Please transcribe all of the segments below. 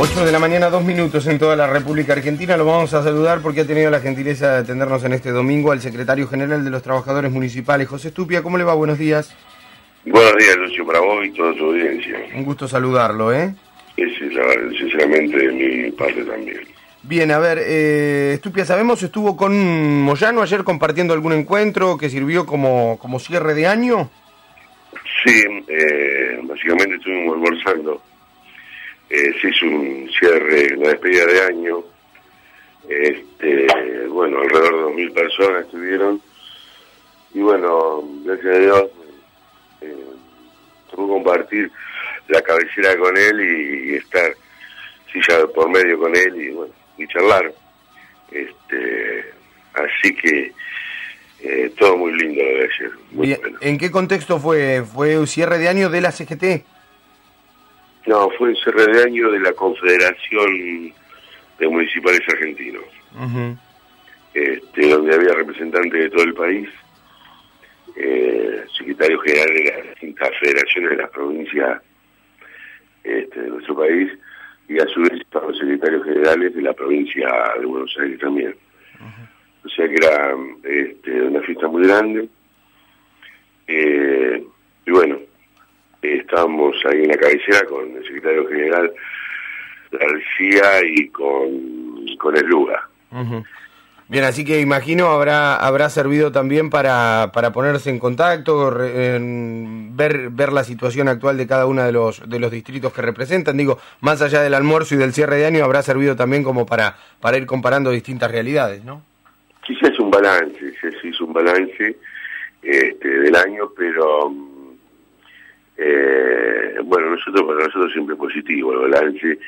8 de la mañana, dos minutos en toda la República Argentina. Lo vamos a saludar porque ha tenido la gentileza de atendernos en este domingo al secretario general de los trabajadores municipales, José Estupia. ¿Cómo le va? Buenos días. Buenos días, Lucio, para vos y toda tu audiencia. Un gusto saludarlo, ¿eh? Es, sinceramente, de mi parte también. Bien, a ver, eh, Estupia, sabemos, estuvo con Moyano ayer compartiendo algún encuentro que sirvió como, como cierre de año. Sí, eh, básicamente estuvimos almorzando eh, se hizo un cierre, la despedida de año. Este, bueno, alrededor de 2.000 personas estuvieron. Y bueno, gracias a Dios, eh, tuve compartir la cabecera con él y, estar silla por medio con él y bueno, y charlar. Este, así que eh, todo muy lindo lo de ayer. Muy ¿En qué contexto fue? ¿Fue un cierre de año de la CGT? No, fue el cierre de año de la Confederación de Municipales Argentinos, este, donde había representantes de todo el país, eh, secretarios generales de las distintas federaciones de las provincias este, de nuestro país, y a su vez los secretarios generales de la provincia de Buenos Aires también. O sea que era este, una fiesta muy grande. Eh, y bueno, estábamos ahí en la cabecera con el secretario general García y con, con el Luga. Bien, así que imagino habrá habrá servido también para, para ponerse en contacto, ver ver la situación actual de cada uno de los de los distritos que representan. Digo, más allá del almuerzo y del cierre de año, habrá servido también como para para ir comparando distintas realidades, ¿no? Sí, se es un balance, sí, es un balance este, del año, pero eh, bueno, nosotros para nosotros siempre positivo el balance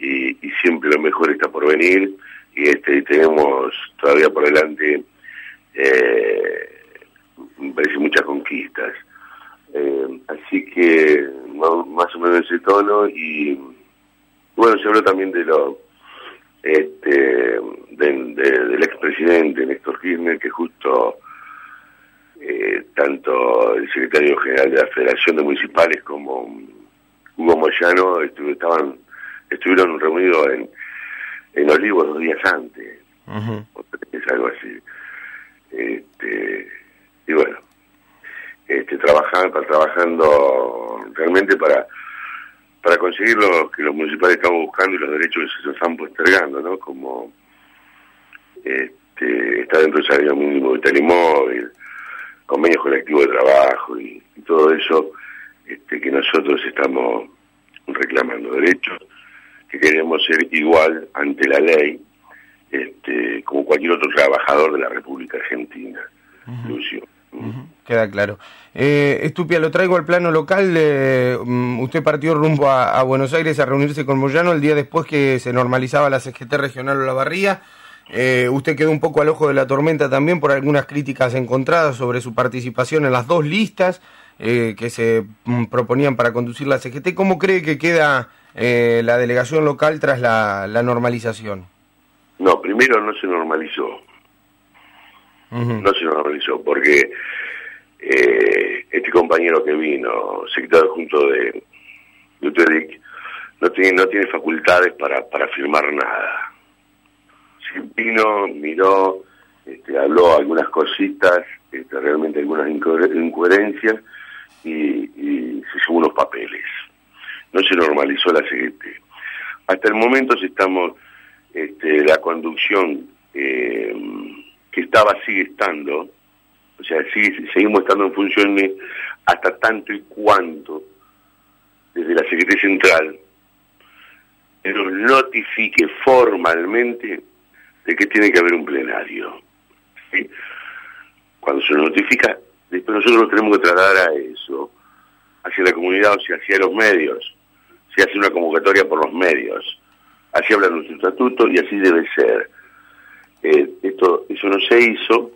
y, siempre lo mejor está por venir y este tenemos todavía por delante eh, me parece muchas conquistas. Eh, así que más o menos ese tono y bueno se habló también de lo este del expresidente Néstor Kirchner que justo eh, tanto el secretario general de la Federación de Municipales como Hugo Moyano estaban, estuvieron reunidos en, en Olivos dos días antes, es algo así. Este, y bueno, este, trabajando, trabajando realmente para para conseguir lo que los municipales estamos buscando y los derechos que se están postergando, ¿no? Como este, está dentro del salario mínimo vital y móvil, convenios colectivos de trabajo y, todo eso este, que nosotros estamos reclamando derechos, que queremos ser igual ante la ley este, como cualquier otro trabajador de la República Argentina. Lucio. Queda claro. Eh, Estupia, lo traigo al plano local. Eh, mm, usted partió rumbo a, Buenos Aires a reunirse con Moyano el día después que se normalizaba la CGT regional o la barría. Eh, usted quedó un poco al ojo de la tormenta también por algunas críticas encontradas sobre su participación en las dos listas eh, que se mm, proponían para conducir la CGT. ¿Cómo cree que queda eh, la delegación local tras la, normalización? No, primero no se normalizó. No se normalizó porque este compañero que vino, secretario junto de, de no tiene, no tiene facultades para, para firmar nada miró, este, habló algunas cositas, este, realmente algunas incoherencias y, se llevó unos papeles. No se normalizó la CGT. Hasta el momento estamos, este, la conducción eh, que estaba sigue estando, o sea, sigue, seguimos estando en funciones hasta tanto y cuanto desde la CGT Central nos notifique formalmente de que tiene que haber un plenario. Cuando se notifica, después nosotros tenemos que trasladar a eso, hacia la comunidad, o sea, hacia los medios. Se hace una convocatoria por los medios. Así habla nuestro estatuto y así debe ser. Eh, esto Eso no se hizo.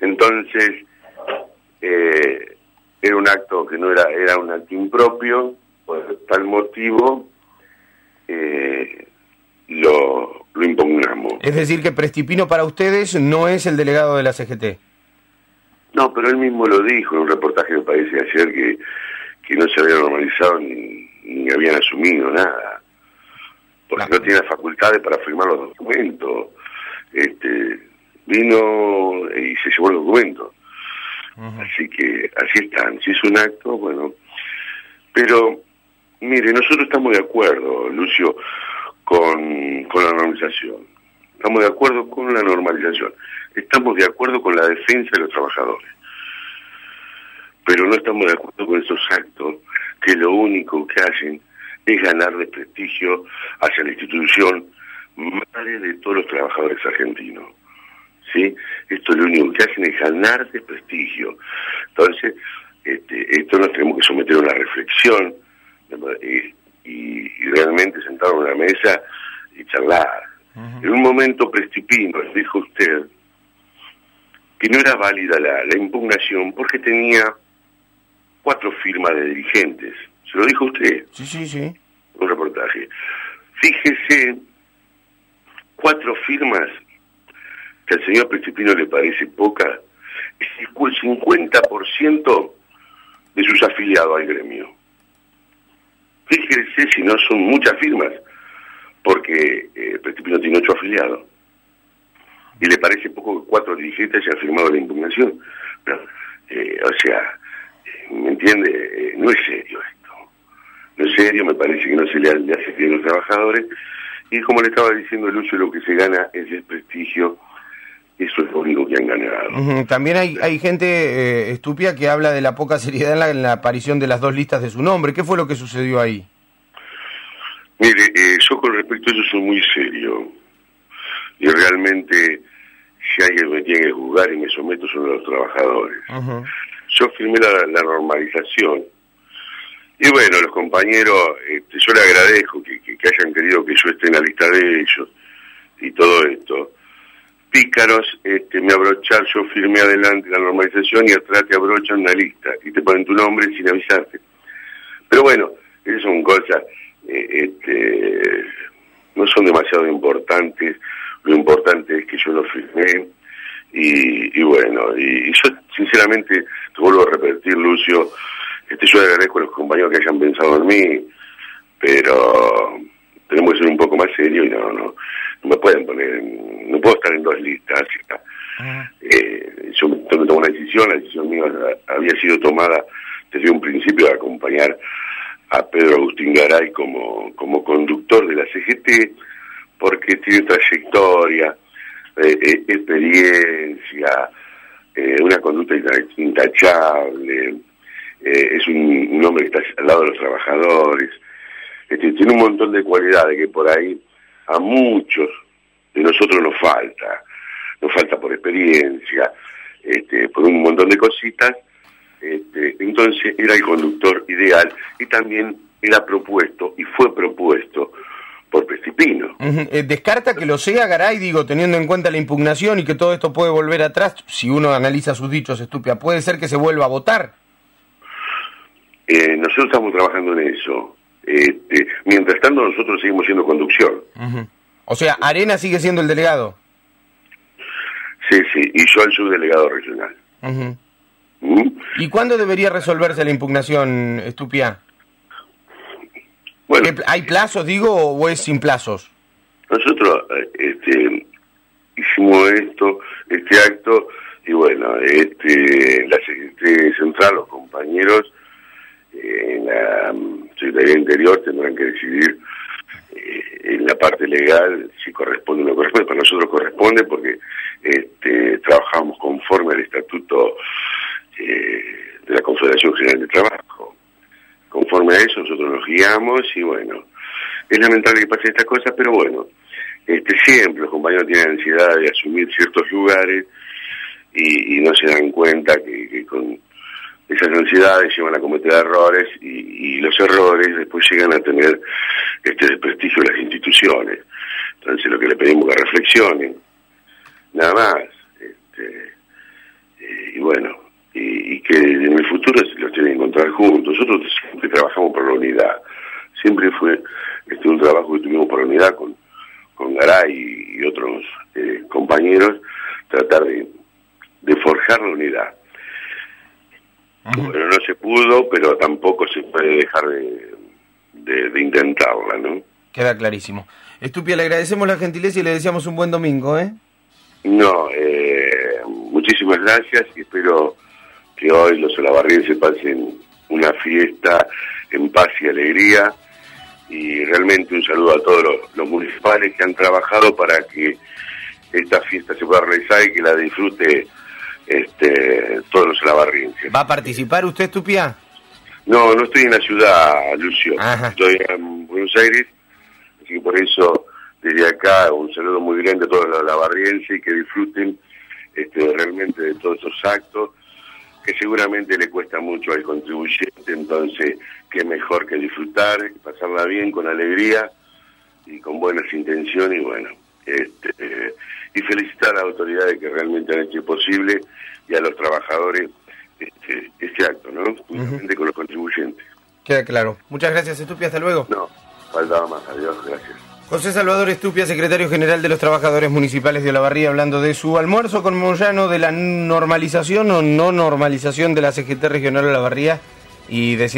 Entonces, eh, era un acto que no era, era un acto impropio, por tal motivo, eh, lo, lo impugnamos. Es decir, que Prestipino para ustedes no es el delegado de la CGT. No, pero él mismo lo dijo en un reportaje que parece ayer que, que no se había normalizado ni, ni habían asumido nada. porque no tiene facultades para firmar los documentos. Este, vino y se llevó el documento. Así que así están. Si es un acto, bueno. Pero, mire, nosotros estamos de acuerdo, Lucio, con, con la normalización. Estamos de acuerdo con la normalización. Estamos de acuerdo con la defensa de los trabajadores. Pero no estamos de acuerdo con esos actos que lo único que hacen es ganar de prestigio hacia la institución madre de todos los trabajadores argentinos. ¿Sí? Esto lo único que hacen es ganar de prestigio. Entonces, este, esto nos tenemos que someter a una reflexión y, realmente sentar en una mesa y charlar. En un momento prestipino, dijo usted, que no era válida la, la impugnación porque tenía cuatro firmas de dirigentes. ¿Se lo dijo usted? Sí, sí, sí. Un reportaje. Fíjese, cuatro firmas que al señor Prestipino le parece poca, es el 50% de sus afiliados al gremio. Fíjese si no son muchas firmas, porque eh, tiene ocho afiliados. Y le parece poco que cuatro dirigentes hayan firmado la impugnación. Eh, o sea, ¿me entiende? Eh, no es serio esto. No es serio, me parece que no se le, hace bien a los trabajadores. Y como le estaba diciendo Lucio, lo que se gana es el prestigio eso es lo único que han ganado. También hay, hay gente eh, estúpida que habla de la poca seriedad en la, aparición de las dos listas de su nombre. ¿Qué fue lo que sucedió ahí? Mire, eh, yo con respecto a eso soy muy serio. Y realmente, si alguien me tiene que juzgar y me someto, son los trabajadores. Yo firmé la, normalización. Y bueno, los compañeros, este, yo le agradezco que, que hayan querido que yo esté en la lista de ellos y todo esto pícaros este, me abrochar, yo firmé adelante la normalización y atrás te abrochan una lista y te ponen tu nombre sin avisarte. Pero bueno, esas son cosas, eh, este, no son demasiado importantes, lo importante es que yo lo firmé y, bueno, y, yo sinceramente, te vuelvo a repetir Lucio, este, yo agradezco a los compañeros que hayan pensado en mí, pero tenemos que ser un poco más serios y no, no, no me pueden poner, no puedo estar en dos listas. Eh, yo que tomar una decisión, la decisión mía había sido tomada desde un principio de acompañar a Pedro Agustín Garay como, como conductor de la CGT, porque tiene trayectoria, eh, eh, experiencia, una conducta intachable, es un, un, hombre que está al lado de los trabajadores, este, tiene un montón de cualidades que por ahí a muchos de nosotros nos falta, nos falta por experiencia, este, por un montón de cositas, este, entonces era el conductor ideal y también era propuesto y fue propuesto por Pestipino. Eh, ¿Descarta que lo sea Garay, digo, teniendo en cuenta la impugnación y que todo esto puede volver atrás, si uno analiza sus dichos, estúpida, puede ser que se vuelva a votar? Eh, nosotros estamos trabajando en eso. Este, mientras tanto, nosotros seguimos siendo conducción. O sea, Arena sigue siendo el delegado. Sí, sí, y yo el subdelegado regional. ¿Mm? ¿Y cuándo debería resolverse la impugnación, Estupia? Bueno, ¿Hay plazos, digo, o es sin plazos? Nosotros eh, este, hicimos esto, este acto, y bueno, este, la Secretaría Central, los compañeros, en la Secretaría Interior tendrán que decidir eh, en la parte legal si corresponde o no corresponde. Para nosotros corresponde porque este, trabajamos conforme al estatuto eh, de la Confederación General de Trabajo. Conforme a eso nosotros nos guiamos y bueno, es lamentable que pase esta cosa, pero bueno, este, siempre los compañeros tienen ansiedad de asumir ciertos lugares y, no se dan cuenta ansiedades llevan a cometer errores y, los errores después llegan a tener este desprestigio de las instituciones. Entonces lo que le pedimos que reflexionen, nada más. Este, y bueno, y, que en el futuro los tienen que encontrar juntos. Nosotros siempre trabajamos por la unidad. Siempre fue este un trabajo que tuvimos por la unidad con, con Garay y, otros eh, compañeros, tratar de forjar la unidad bueno, no se pudo, pero tampoco se puede dejar de, de, intentarla, ¿no? Queda clarísimo. Estupia, le agradecemos la gentileza y le deseamos un buen domingo, ¿eh? No, eh, muchísimas gracias y espero que hoy los olavarrienses pasen una fiesta en paz y alegría y realmente un saludo a todos los, municipales que han trabajado para que esta fiesta se pueda realizar y que la disfrute este, todos los olavarrienses. ¿Va a participar usted, Estupia? No, no estoy en la ciudad, Lucio. Estoy en Buenos Aires, así que por eso desde acá un saludo muy grande a todos los olavarrienses y que disfruten este, realmente de todos esos actos que seguramente le cuesta mucho al contribuyente, entonces qué mejor que disfrutar, pasarla bien, con alegría y con buenas intenciones y bueno, este, y felicitar a las autoridades que realmente han hecho posible y a los trabajadores este, este acto, ¿no? Justamente con los contribuyentes. Queda claro. Muchas gracias, Estupia, hasta luego. No, faltaba más, adiós, gracias. José Salvador Estupia, secretario general de los trabajadores municipales de Olavarría, hablando de su almuerzo con Moyano, de la normalización o no normalización de la CGT regional Olavarría y decir